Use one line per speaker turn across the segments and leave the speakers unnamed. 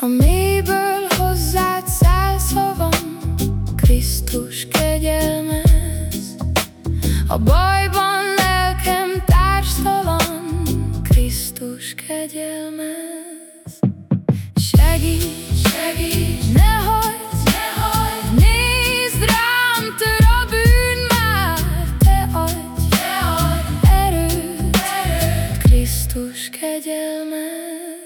A mélyből hozzád száz Krisztus kegyelmez. A bajban Jézus kegyelmez. Segíts, segíts, ne hagyd, ne hagyd. Nézd rám, tör a bűn már. Te adj, te adj. Erőt, erőt Krisztus kegyelmez.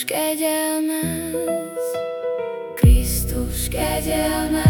Krisztus kegyelmez, Krisztus kegyelmez.